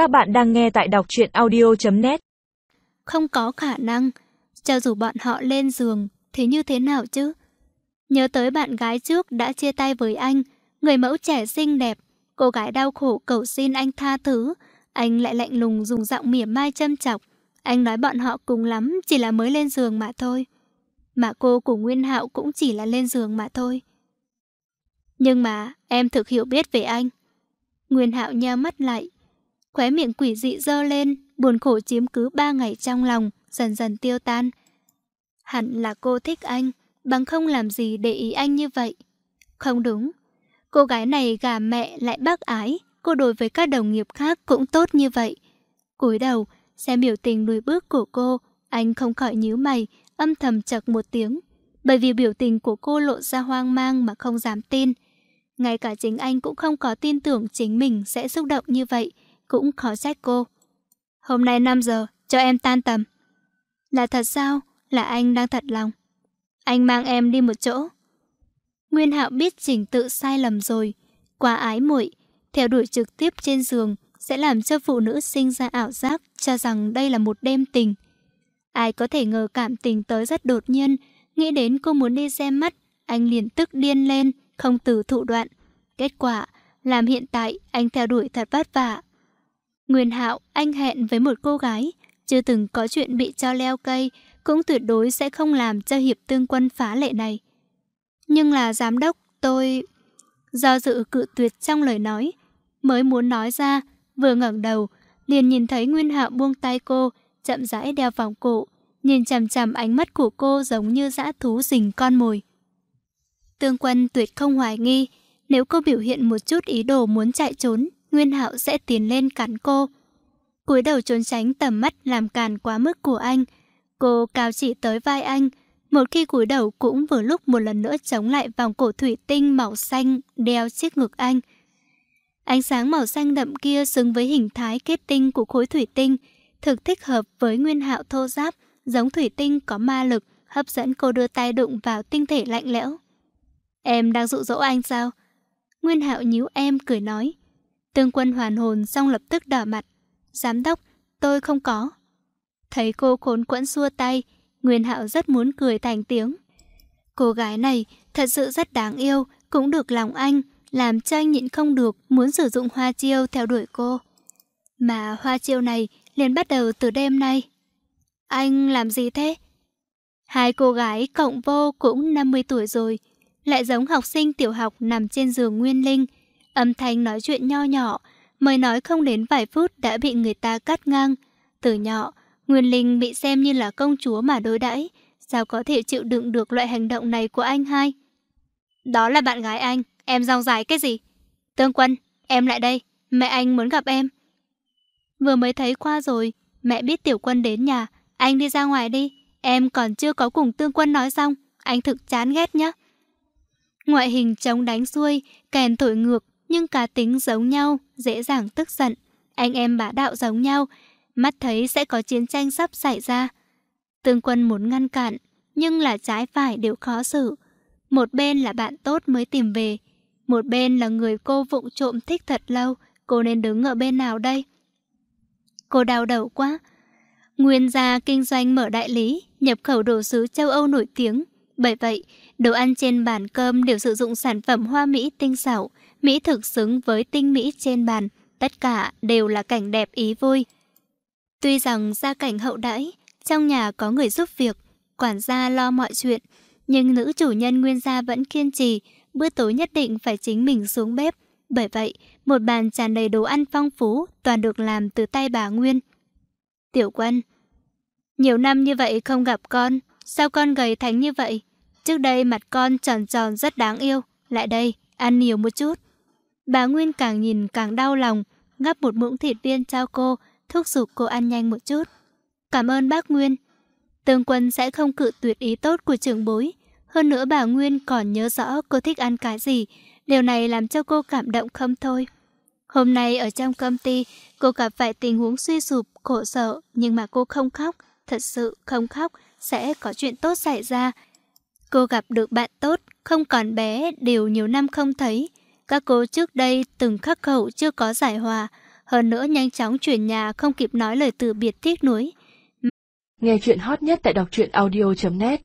Các bạn đang nghe tại đọc truyện audio.net Không có khả năng. Cho dù bọn họ lên giường, thì như thế nào chứ? Nhớ tới bạn gái trước đã chia tay với anh, người mẫu trẻ xinh đẹp. Cô gái đau khổ cầu xin anh tha thứ. Anh lại lạnh lùng dùng giọng mỉa mai châm chọc. Anh nói bọn họ cùng lắm chỉ là mới lên giường mà thôi. Mà cô của Nguyên Hạo cũng chỉ là lên giường mà thôi. Nhưng mà em thực hiểu biết về anh. Nguyên Hạo nheo mắt lại. Khóe miệng quỷ dị dơ lên, buồn khổ chiếm cứ ba ngày trong lòng, dần dần tiêu tan. Hẳn là cô thích anh, bằng không làm gì để ý anh như vậy. Không đúng. Cô gái này gà mẹ lại bác ái, cô đối với các đồng nghiệp khác cũng tốt như vậy. cúi đầu, xem biểu tình lùi bước của cô, anh không khỏi nhíu mày, âm thầm chật một tiếng. Bởi vì biểu tình của cô lộ ra hoang mang mà không dám tin. Ngay cả chính anh cũng không có tin tưởng chính mình sẽ xúc động như vậy, cũng khó trách cô. Hôm nay 5 giờ, cho em tan tầm. Là thật sao? Là anh đang thật lòng. Anh mang em đi một chỗ. Nguyên Hạo biết trình tự sai lầm rồi, quá ái muội, theo đuổi trực tiếp trên giường sẽ làm cho phụ nữ sinh ra ảo giác cho rằng đây là một đêm tình. Ai có thể ngờ cảm tình tới rất đột nhiên, nghĩ đến cô muốn đi xem mắt, anh liền tức điên lên, không từ thủ đoạn. Kết quả, làm hiện tại anh theo đuổi thật vất vả. Nguyên Hạo, anh hẹn với một cô gái, chưa từng có chuyện bị cho leo cây, cũng tuyệt đối sẽ không làm cho hiệp tương quân phá lệ này. Nhưng là giám đốc, tôi... Do dự cự tuyệt trong lời nói, mới muốn nói ra, vừa ngẩng đầu, liền nhìn thấy Nguyên Hạo buông tay cô, chậm rãi đeo vòng cổ, nhìn chằm chằm ánh mắt của cô giống như dã thú rình con mồi. Tương quân tuyệt không hoài nghi, nếu cô biểu hiện một chút ý đồ muốn chạy trốn, Nguyên Hạo sẽ tiến lên cắn cô. cúi đầu trốn tránh tầm mắt làm càn quá mức của anh. Cô cao chỉ tới vai anh, một khi cúi đầu cũng vừa lúc một lần nữa chống lại vòng cổ thủy tinh màu xanh đeo chiếc ngực anh. Ánh sáng màu xanh đậm kia xứng với hình thái kết tinh của khối thủy tinh, thực thích hợp với nguyên hạo thô giáp, giống thủy tinh có ma lực, hấp dẫn cô đưa tay đụng vào tinh thể lạnh lẽo. Em đang dụ dỗ anh sao? Nguyên hạo nhíu em cười nói. Tương quân hoàn hồn xong lập tức đỏ mặt. Giám đốc, tôi không có. Thấy cô khốn quẫn xua tay, Nguyên hạo rất muốn cười thành tiếng. Cô gái này thật sự rất đáng yêu, cũng được lòng anh, làm cho anh nhịn không được muốn sử dụng hoa chiêu theo đuổi cô. Mà hoa chiêu này liền bắt đầu từ đêm nay. Anh làm gì thế? Hai cô gái cộng vô cũng 50 tuổi rồi, lại giống học sinh tiểu học nằm trên giường Nguyên Linh. Âm thanh nói chuyện nho nhỏ, mới nói không đến vài phút đã bị người ta cắt ngang. Từ nhỏ, Nguyên Linh bị xem như là công chúa mà đối đãi sao có thể chịu đựng được loại hành động này của anh hai? Đó là bạn gái anh, em rong dài cái gì? Tương Quân, em lại đây, mẹ anh muốn gặp em. Vừa mới thấy qua rồi, mẹ biết Tiểu Quân đến nhà, anh đi ra ngoài đi, em còn chưa có cùng Tương Quân nói xong, anh thực chán ghét nhá. Ngoại hình chống đánh xuôi, kèn thổi ngược, nhưng cá tính giống nhau, dễ dàng tức giận. Anh em bá đạo giống nhau, mắt thấy sẽ có chiến tranh sắp xảy ra. Tương quân muốn ngăn cản, nhưng là trái phải đều khó xử. Một bên là bạn tốt mới tìm về, một bên là người cô vụng trộm thích thật lâu, cô nên đứng ở bên nào đây? Cô đau đầu quá. Nguyên gia kinh doanh mở đại lý, nhập khẩu đồ sứ châu Âu nổi tiếng. Bởi vậy, đồ ăn trên bàn cơm đều sử dụng sản phẩm hoa mỹ tinh xảo, mỹ thực xứng với tinh mỹ trên bàn. Tất cả đều là cảnh đẹp ý vui. Tuy rằng gia cảnh hậu đãi, trong nhà có người giúp việc, quản gia lo mọi chuyện, nhưng nữ chủ nhân Nguyên gia vẫn kiên trì, bữa tối nhất định phải chính mình xuống bếp. Bởi vậy, một bàn tràn đầy đồ ăn phong phú, toàn được làm từ tay bà Nguyên. Tiểu quân, nhiều năm như vậy không gặp con, sao con gầy thành như vậy? Trước đây mặt con tròn tròn rất đáng yêu, lại đây, ăn nhiều một chút. Bà Nguyên càng nhìn càng đau lòng, gắp một muỗng thịt viên cho cô, thúc giục cô ăn nhanh một chút. Cảm ơn bác Nguyên. Tương quân sẽ không cự tuyệt ý tốt của trưởng bối. Hơn nữa bà Nguyên còn nhớ rõ cô thích ăn cái gì. Điều này làm cho cô cảm động không thôi. Hôm nay ở trong công ty, cô gặp phải tình huống suy sụp, khổ sở, nhưng mà cô không khóc. Thật sự không khóc, sẽ có chuyện tốt xảy ra. Cô gặp được bạn tốt, không còn bé, đều nhiều năm không thấy. Các cô trước đây từng khắc khẩu chưa có giải hòa, Hơn nữa nhanh chóng chuyển nhà không kịp nói lời từ biệt tiếc nuối. Nghe chuyện hot nhất tại đọc truyện audio.net